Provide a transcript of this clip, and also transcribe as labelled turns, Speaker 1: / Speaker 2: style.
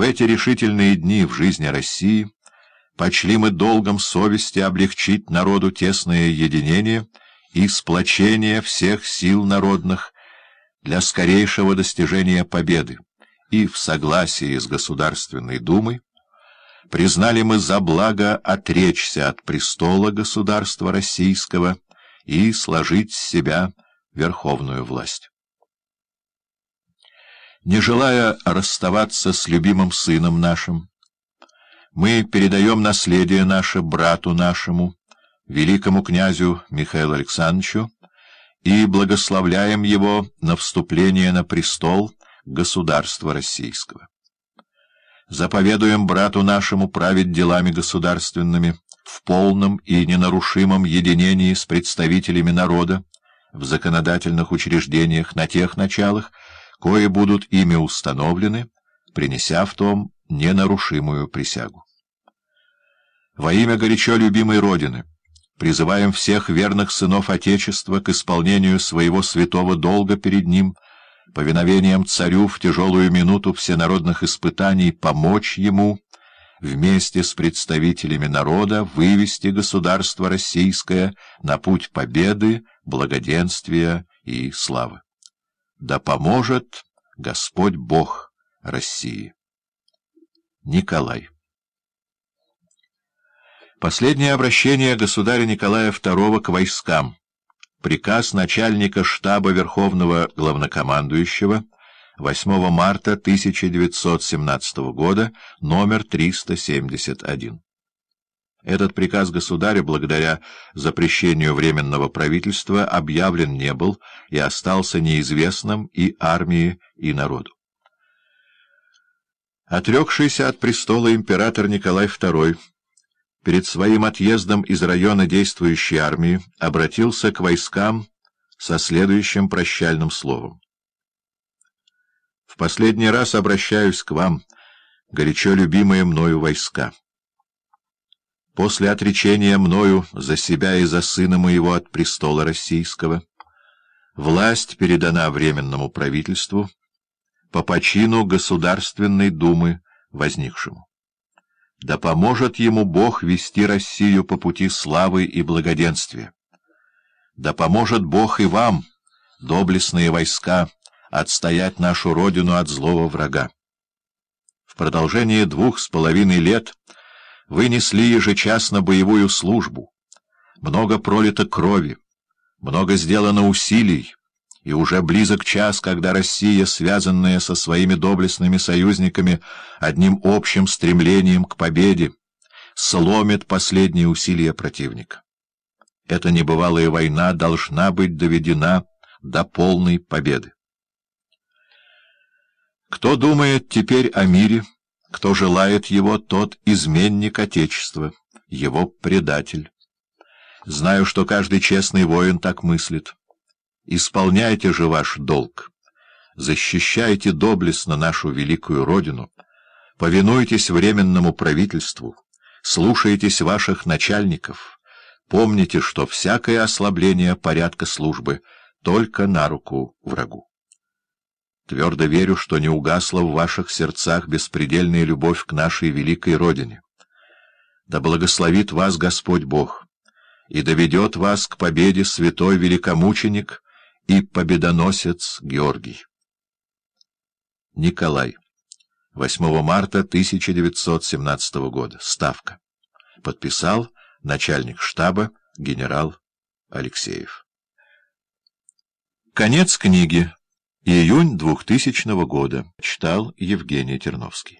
Speaker 1: В эти решительные дни в жизни России почли мы долгом совести облегчить народу тесное единение и сплочение всех сил народных для скорейшего достижения победы, и в согласии с Государственной Думой признали мы за благо отречься от престола государства российского и сложить с себя верховную власть. Не желая расставаться с любимым сыном нашим, мы передаем наследие наше брату нашему, великому князю Михаилу Александровичу, и благословляем его на вступление на престол государства российского. Заповедуем брату нашему править делами государственными в полном и ненарушимом единении с представителями народа, в законодательных учреждениях на тех началах, кое будут ими установлены, принеся в том ненарушимую присягу. Во имя горячо любимой Родины призываем всех верных сынов Отечества к исполнению своего святого долга перед ним, повиновением царю в тяжелую минуту всенародных испытаний помочь ему, вместе с представителями народа, вывести государство российское на путь победы, благоденствия и славы. Да поможет Господь Бог России. Николай Последнее обращение государя Николая II к войскам. Приказ начальника штаба Верховного Главнокомандующего 8 марта 1917 года, номер 371. Этот приказ государя, благодаря запрещению Временного правительства, объявлен не был и остался неизвестным и армии, и народу. Отрекшийся от престола император Николай II перед своим отъездом из района действующей армии обратился к войскам со следующим прощальным словом. «В последний раз обращаюсь к вам, горячо любимые мною войска. После отречения мною за себя и за сына моего от престола российского, власть передана Временному правительству по почину Государственной Думы возникшему. Да поможет ему Бог вести Россию по пути славы и благоденствия. Да поможет Бог и вам, доблестные войска, отстоять нашу родину от злого врага. В продолжение двух с половиной лет вы несли ежечасно боевую службу. Много пролито крови, много сделано усилий, и уже близок час, когда Россия, связанная со своими доблестными союзниками одним общим стремлением к победе, сломит последние усилия противника. Эта небывалая война должна быть доведена до полной победы. Кто думает теперь о мире, кто желает его, тот изменник Отечества, его предатель. Знаю, что каждый честный воин так мыслит. Исполняйте же ваш долг, защищайте доблестно нашу великую Родину, повинуйтесь Временному правительству, слушайтесь ваших начальников, помните, что всякое ослабление порядка службы только на руку врагу. Твердо верю, что не угасла в ваших сердцах беспредельная любовь к нашей великой Родине. Да благословит вас Господь Бог и доведет вас к победе святой великомученик и победоносец Георгий. Николай. 8 марта 1917 года. Ставка. Подписал начальник штаба генерал Алексеев. Конец книги. Июнь 2000 года. Читал Евгений Терновский.